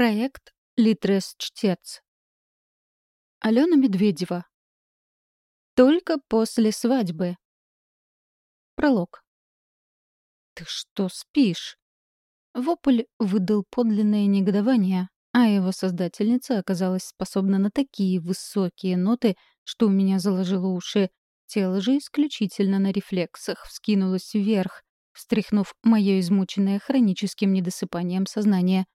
Проект «Литрес-чтец». Алена Медведева. Только после свадьбы. Пролог. «Ты что, спишь?» Вопль выдал подлинное негодование, а его создательница оказалась способна на такие высокие ноты, что у меня заложило уши. Тело же исключительно на рефлексах вскинулось вверх, встряхнув мое измученное хроническим недосыпанием сознание.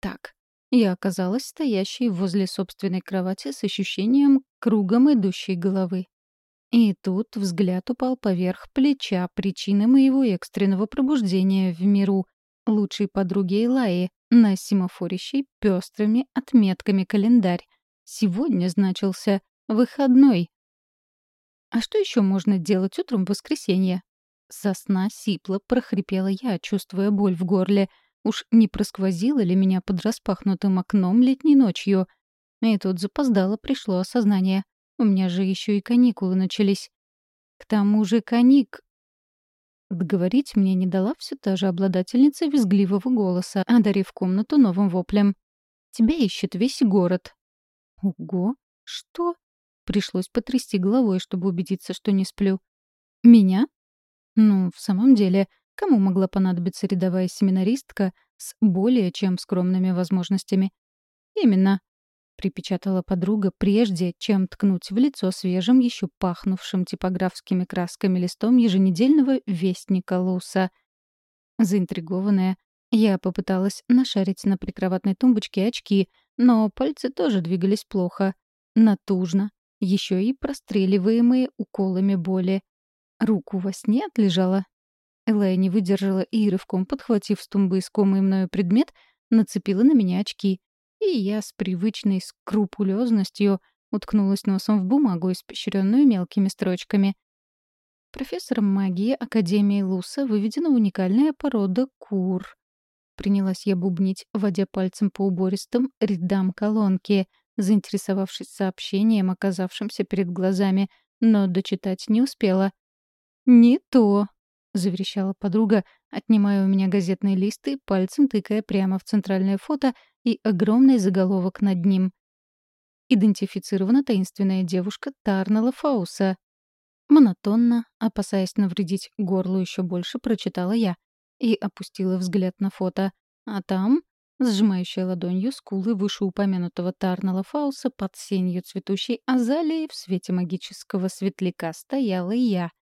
Так, я оказалась стоящей возле собственной кровати с ощущением кругом идущей головы. И тут взгляд упал поверх плеча причины моего экстренного пробуждения в миру лучшей подруги Элаи, на семафорящей пестрыми отметками календарь. Сегодня значился выходной. А что еще можно делать утром в воскресенье? Со сипло прохрипела я, чувствуя боль в горле. Уж не просквозило ли меня под распахнутым окном летней ночью? И тут запоздало пришло осознание. У меня же еще и каникулы начались. К тому же каник... Договорить мне не дала все та же обладательница визгливого голоса, одарив комнату новым воплем. «Тебя ищет весь город». «Ого! Что?» Пришлось потрясти головой, чтобы убедиться, что не сплю. «Меня?» Ну, в самом деле, кому могла понадобиться рядовая семинаристка с более чем скромными возможностями? Именно, припечатала подруга, прежде чем ткнуть в лицо свежим, еще пахнувшим типографскими красками листом еженедельного вестника Луса. Заинтригованная, я попыталась нашарить на прикроватной тумбочке очки, но пальцы тоже двигались плохо, натужно, еще и простреливаемые уколами боли. Руку во сне отлежала. Элая не выдержала и, рывком подхватив с тумбы искомый мною предмет, нацепила на меня очки. И я с привычной скрупулезностью уткнулась носом в бумагу, испещренную мелкими строчками. Профессором магии Академии Луса выведена уникальная порода кур. Принялась я бубнить, водя пальцем по убористым рядам колонки, заинтересовавшись сообщением, оказавшимся перед глазами, но дочитать не успела. «Не то», — заверещала подруга, отнимая у меня газетные листы, пальцем тыкая прямо в центральное фото и огромный заголовок над ним. Идентифицирована таинственная девушка Тарнелла Фауса. Монотонно, опасаясь навредить горлу еще больше, прочитала я и опустила взгляд на фото. А там, сжимающая ладонью скулы вышеупомянутого Тарнелла Фауса под сенью цветущей азалии в свете магического светляка стояла я —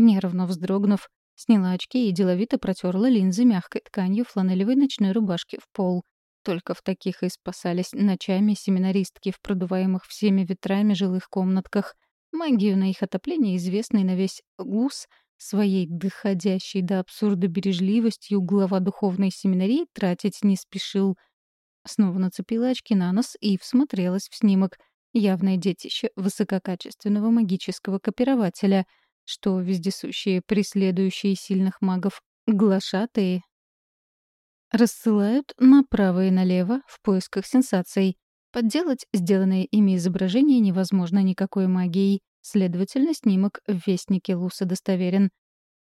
Нервно вздрогнув, сняла очки и деловито протерла линзы мягкой тканью фланелевой ночной рубашки в пол. Только в таких и спасались ночами семинаристки в продуваемых всеми ветрами жилых комнатках. Магию на их отопление, известный на весь гус, своей доходящей до абсурда бережливостью глава духовной семинарии тратить не спешил. Снова нацепила очки на нос и всмотрелась в снимок. Явное детище высококачественного магического копирователя — что вездесущие, преследующие сильных магов, глашатые, рассылают направо и налево в поисках сенсаций. Подделать сделанное ими изображение невозможно никакой магией, следовательно, снимок в Вестнике Луса достоверен.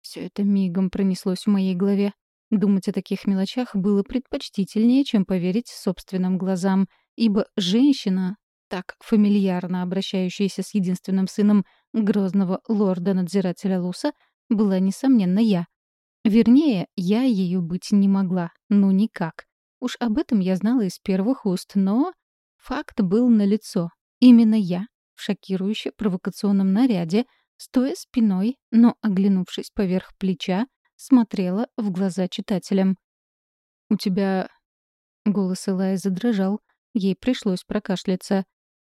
Все это мигом пронеслось в моей голове. Думать о таких мелочах было предпочтительнее, чем поверить собственным глазам, ибо женщина, так фамильярно обращающаяся с единственным сыном грозного лорда-надзирателя Луса, была, несомненно, я. Вернее, я ею быть не могла, ну никак. Уж об этом я знала из первых уст, но факт был налицо. Именно я, в шокирующе провокационном наряде, стоя спиной, но оглянувшись поверх плеча, смотрела в глаза читателям. «У тебя...» Голос Элая задрожал. Ей пришлось прокашляться.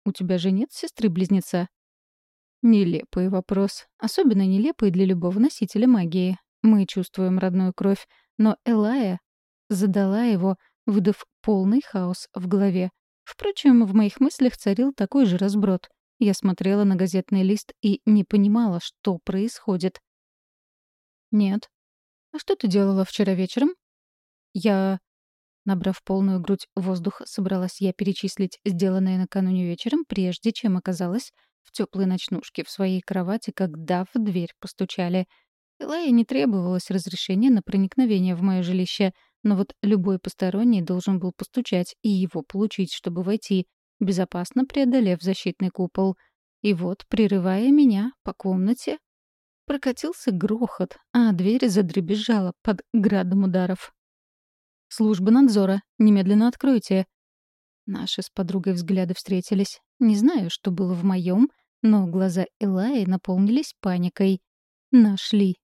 «У тебя же нет сестры-близнеца?» Нелепый вопрос. Особенно нелепый для любого носителя магии. Мы чувствуем родную кровь, но Элая задала его, выдав полный хаос в голове. Впрочем, в моих мыслях царил такой же разброд. Я смотрела на газетный лист и не понимала, что происходит. «Нет». «А что ты делала вчера вечером?» «Я...» Набрав полную грудь воздуха, собралась я перечислить сделанное накануне вечером, прежде чем оказалось в теплой ночнушке в своей кровати, когда в дверь постучали. Элае не требовалось разрешения на проникновение в мое жилище. но вот любой посторонний должен был постучать и его получить, чтобы войти, безопасно преодолев защитный купол. И вот, прерывая меня по комнате, прокатился грохот, а дверь задребезжала под градом ударов. «Служба надзора, немедленно откройте!» Наши с подругой взгляды встретились. Не знаю, что было в моем, но глаза Элаи наполнились паникой. Нашли.